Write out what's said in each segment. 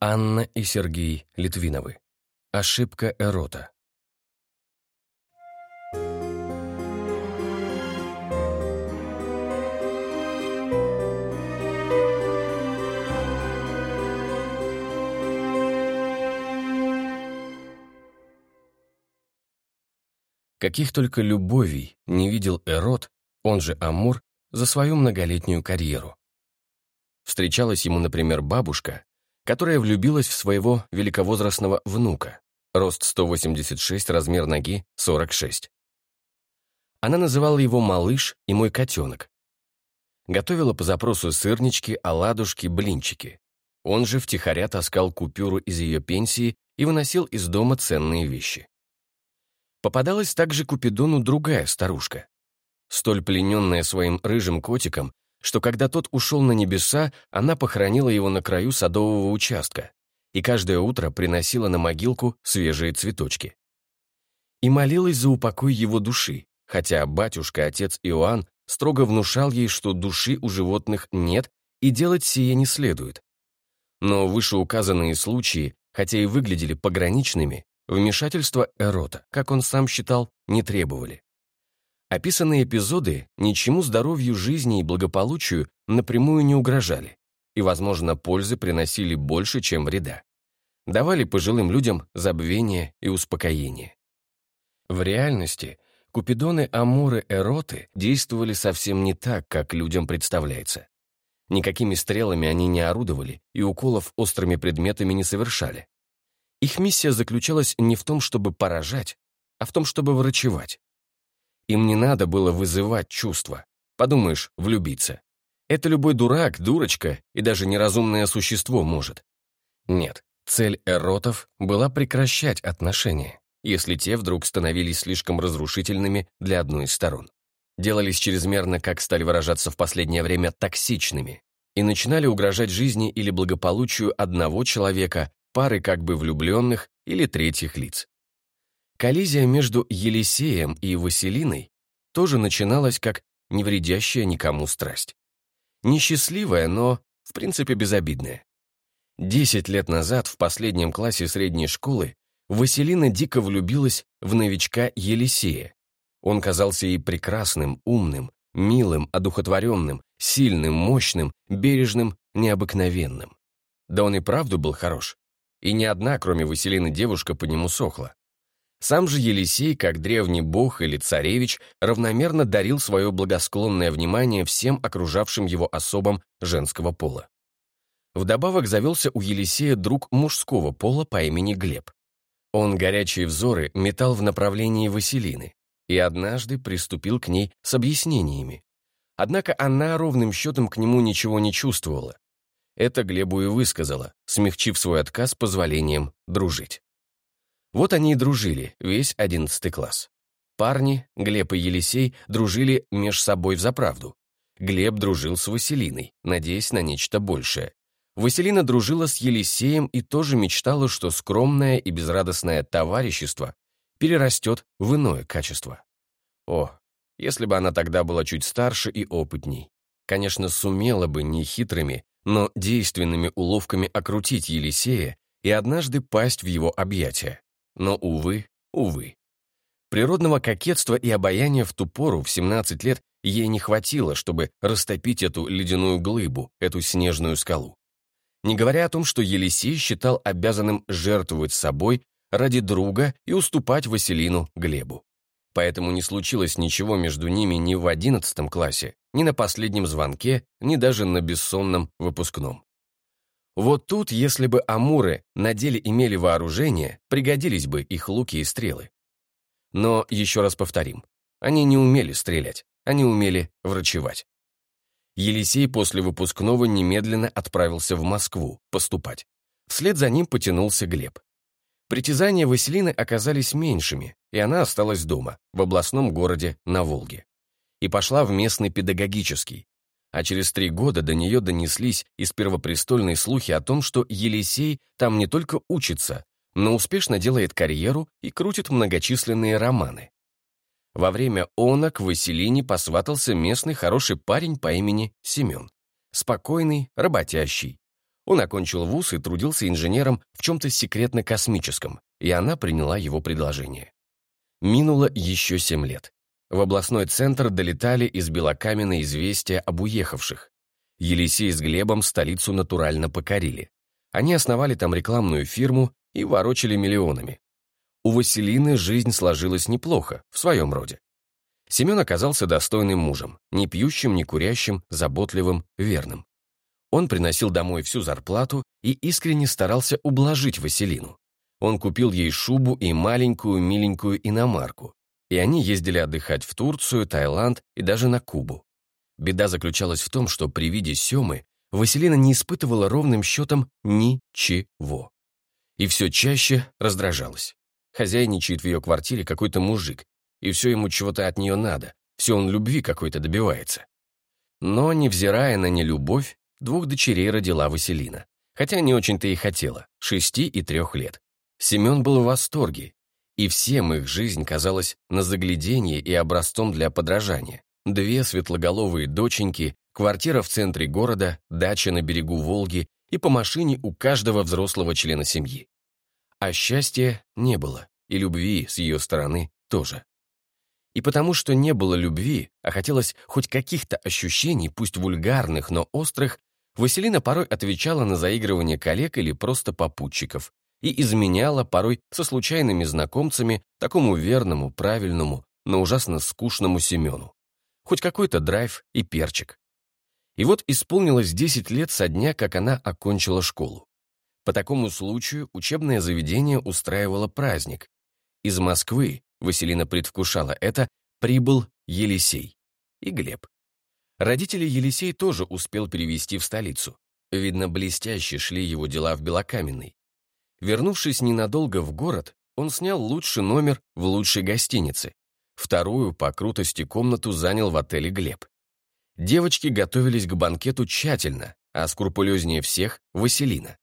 Анна и Сергей Литвиновы. Ошибка Эрота. Каких только любовей не видел Эрот, он же Амур, за свою многолетнюю карьеру. Встречалась ему, например, бабушка, которая влюбилась в своего великовозрастного внука, рост 186, размер ноги 46. Она называла его «малыш» и «мой котенок». Готовила по запросу сырнички, оладушки, блинчики. Он же втихаря таскал купюру из ее пенсии и выносил из дома ценные вещи. Попадалась также Купидону другая старушка, столь плененная своим рыжим котиком, что когда тот ушел на небеса, она похоронила его на краю садового участка и каждое утро приносила на могилку свежие цветочки. И молилась за упокой его души, хотя батюшка, отец Иоанн, строго внушал ей, что души у животных нет и делать сие не следует. Но вышеуказанные случаи, хотя и выглядели пограничными, вмешательства Эрота, как он сам считал, не требовали. Описанные эпизоды ничему здоровью жизни и благополучию напрямую не угрожали и, возможно, пользы приносили больше, чем вреда. Давали пожилым людям забвение и успокоение. В реальности Купидоны, Амуры, Эроты действовали совсем не так, как людям представляется. Никакими стрелами они не орудовали и уколов острыми предметами не совершали. Их миссия заключалась не в том, чтобы поражать, а в том, чтобы врачевать. Им не надо было вызывать чувства. Подумаешь, влюбиться. Это любой дурак, дурочка и даже неразумное существо может. Нет, цель эротов была прекращать отношения, если те вдруг становились слишком разрушительными для одной из сторон. Делались чрезмерно, как стали выражаться в последнее время, токсичными и начинали угрожать жизни или благополучию одного человека, пары как бы влюбленных или третьих лиц. Коллизия между Елисеем и Василиной тоже начиналась как невредящая никому страсть. Несчастливая, но, в принципе, безобидная. Десять лет назад, в последнем классе средней школы, Василина дико влюбилась в новичка Елисея. Он казался ей прекрасным, умным, милым, одухотворенным, сильным, мощным, бережным, необыкновенным. Да он и правду был хорош. И ни одна, кроме Василины, девушка по нему сохла. Сам же Елисей, как древний бог или царевич, равномерно дарил свое благосклонное внимание всем окружавшим его особам женского пола. Вдобавок завелся у Елисея друг мужского пола по имени Глеб. Он горячие взоры метал в направлении Василины и однажды приступил к ней с объяснениями. Однако она ровным счетом к нему ничего не чувствовала. Это Глебу и высказала, смягчив свой отказ позволением дружить. Вот они и дружили, весь одиннадцатый класс. Парни, Глеб и Елисей, дружили меж собой взаправду. Глеб дружил с Василиной, надеясь на нечто большее. Василина дружила с Елисеем и тоже мечтала, что скромное и безрадостное товарищество перерастет в иное качество. О, если бы она тогда была чуть старше и опытней. Конечно, сумела бы не хитрыми, но действенными уловками окрутить Елисея и однажды пасть в его объятия. Но, увы, увы. Природного кокетства и обаяния в ту пору, в 17 лет, ей не хватило, чтобы растопить эту ледяную глыбу, эту снежную скалу. Не говоря о том, что Елисей считал обязанным жертвовать собой ради друга и уступать Василину Глебу. Поэтому не случилось ничего между ними ни в одиннадцатом классе, ни на последнем звонке, ни даже на бессонном выпускном. Вот тут, если бы амуры на деле имели вооружение, пригодились бы их луки и стрелы. Но, еще раз повторим, они не умели стрелять, они умели врачевать. Елисей после выпускного немедленно отправился в Москву поступать. Вслед за ним потянулся Глеб. Притязания Василины оказались меньшими, и она осталась дома, в областном городе на Волге. И пошла в местный педагогический, а через три года до нее донеслись из первопрестольной слухи о том, что Елисей там не только учится, но успешно делает карьеру и крутит многочисленные романы. Во время она к Василине посватался местный хороший парень по имени Семен. Спокойный, работящий. Он окончил вуз и трудился инженером в чем-то секретно-космическом, и она приняла его предложение. Минуло еще семь лет. В областной центр долетали из Белокамена известия об уехавших. Елисей с Глебом столицу натурально покорили. Они основали там рекламную фирму и ворочали миллионами. У Василины жизнь сложилась неплохо, в своем роде. Семен оказался достойным мужем, не пьющим, не курящим, заботливым, верным. Он приносил домой всю зарплату и искренне старался ублажить Василину. Он купил ей шубу и маленькую миленькую иномарку, и они ездили отдыхать в Турцию, Таиланд и даже на Кубу. Беда заключалась в том, что при виде Семы Василина не испытывала ровным счетом ничего. И все чаще раздражалась. Хозяйничает в ее квартире какой-то мужик, и все ему чего-то от нее надо, все он любви какой-то добивается. Но, невзирая на нелюбовь, двух дочерей родила Василина. Хотя не очень-то и хотела, шести и трех лет. Семен был в восторге, и всем их жизнь казалась на загляденье и образцом для подражания. Две светлоголовые доченьки, квартира в центре города, дача на берегу Волги и по машине у каждого взрослого члена семьи. А счастья не было, и любви с ее стороны тоже. И потому что не было любви, а хотелось хоть каких-то ощущений, пусть вульгарных, но острых, Василина порой отвечала на заигрывание коллег или просто попутчиков и изменяла порой со случайными знакомцами такому верному, правильному, но ужасно скучному Семену. Хоть какой-то драйв и перчик. И вот исполнилось 10 лет со дня, как она окончила школу. По такому случаю учебное заведение устраивало праздник. Из Москвы Василина предвкушала это, прибыл Елисей и Глеб. Родители Елисей тоже успел перевести в столицу. Видно, блестяще шли его дела в Белокаменной. Вернувшись ненадолго в город, он снял лучший номер в лучшей гостинице. Вторую по крутости комнату занял в отеле Глеб. Девочки готовились к банкету тщательно, а скрупулезнее всех — Василина.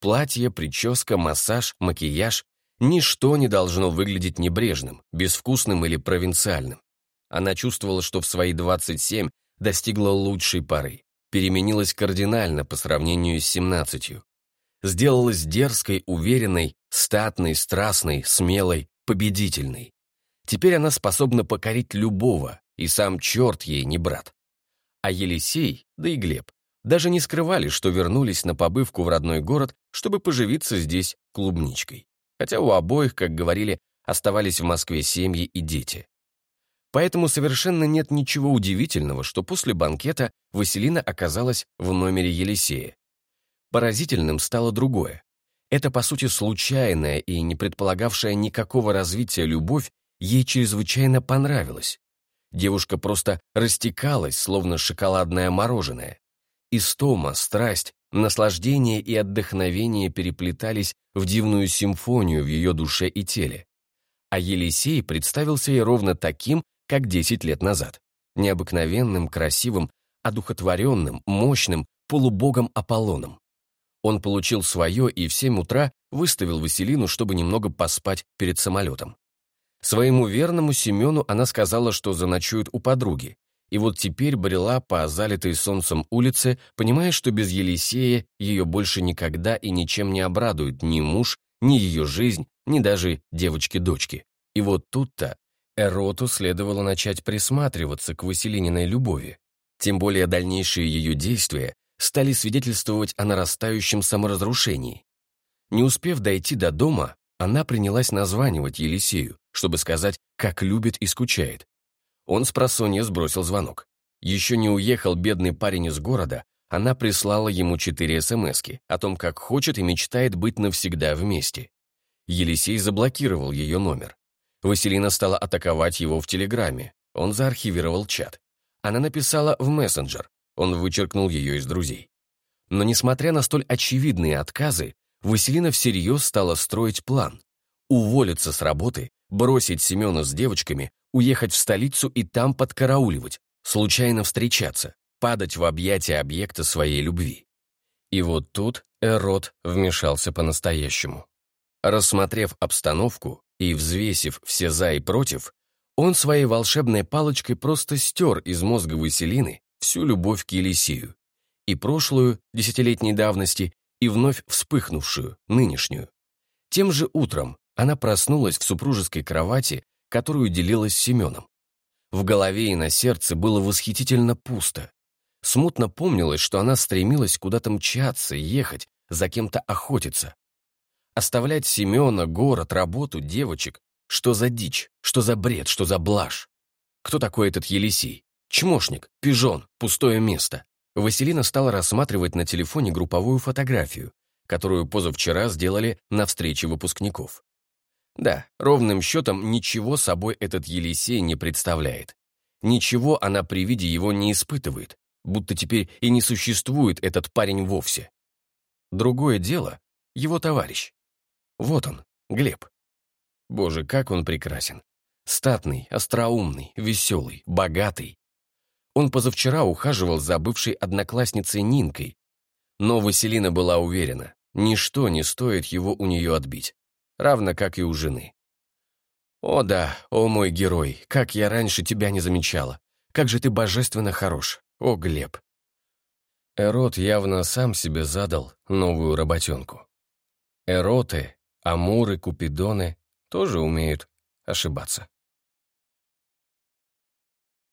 Платье, прическа, массаж, макияж Ничто не должно выглядеть небрежным, безвкусным или провинциальным. Она чувствовала, что в свои 27 достигла лучшей поры, переменилась кардинально по сравнению с 17 Сделалась дерзкой, уверенной, статной, страстной, смелой, победительной. Теперь она способна покорить любого, и сам черт ей не брат. А Елисей, да и Глеб, даже не скрывали, что вернулись на побывку в родной город, чтобы поживиться здесь клубничкой хотя у обоих, как говорили, оставались в Москве семьи и дети. Поэтому совершенно нет ничего удивительного, что после банкета Василина оказалась в номере Елисея. Поразительным стало другое. Это, по сути, случайная и не предполагавшая никакого развития любовь ей чрезвычайно понравилась. Девушка просто растекалась, словно шоколадное мороженое. Истома, страсть, Наслаждение и отдохновение переплетались в дивную симфонию в ее душе и теле. А Елисей представился ей ровно таким, как 10 лет назад. Необыкновенным, красивым, одухотворенным, мощным, полубогом Аполлоном. Он получил свое и в 7 утра выставил Василину, чтобы немного поспать перед самолетом. Своему верному Семену она сказала, что заночует у подруги, и вот теперь брела по залитой солнцем улице, понимая, что без Елисея ее больше никогда и ничем не обрадует ни муж, ни ее жизнь, ни даже девочки-дочки. И вот тут-то Эроту следовало начать присматриваться к Василининой любови. Тем более дальнейшие ее действия стали свидетельствовать о нарастающем саморазрушении. Не успев дойти до дома, она принялась названивать Елисею, чтобы сказать, как любит и скучает. Он с просонья сбросил звонок. Еще не уехал бедный парень из города, она прислала ему четыре СМСки о том, как хочет и мечтает быть навсегда вместе. Елисей заблокировал ее номер. Василина стала атаковать его в Телеграме. Он заархивировал чат. Она написала в мессенджер. Он вычеркнул ее из друзей. Но несмотря на столь очевидные отказы, Василина всерьез стала строить план. Уволиться с работы, бросить Семена с девочками, уехать в столицу и там подкарауливать, случайно встречаться, падать в объятия объекта своей любви. И вот тут Эрот вмешался по-настоящему. Рассмотрев обстановку и взвесив все «за» и «против», он своей волшебной палочкой просто стер из мозга Василины всю любовь к Елисею, и прошлую, десятилетней давности, и вновь вспыхнувшую, нынешнюю. Тем же утром она проснулась в супружеской кровати, которую делилась с Семеном. В голове и на сердце было восхитительно пусто. Смутно помнилось, что она стремилась куда-то мчаться, ехать, за кем-то охотиться. Оставлять Семена, город, работу, девочек. Что за дичь, что за бред, что за блажь? Кто такой этот Елисей? Чмошник, пижон, пустое место. Василина стала рассматривать на телефоне групповую фотографию, которую позавчера сделали на встрече выпускников. Да, ровным счетом ничего собой этот Елисей не представляет. Ничего она при виде его не испытывает, будто теперь и не существует этот парень вовсе. Другое дело — его товарищ. Вот он, Глеб. Боже, как он прекрасен. Статный, остроумный, веселый, богатый. Он позавчера ухаживал за бывшей одноклассницей Нинкой, но Василина была уверена, ничто не стоит его у нее отбить, равно как и у жены. «О да, о мой герой, как я раньше тебя не замечала. Как же ты божественно хорош, о Глеб!» Эрот явно сам себе задал новую работенку. Эроты, амуры, купидоны тоже умеют ошибаться.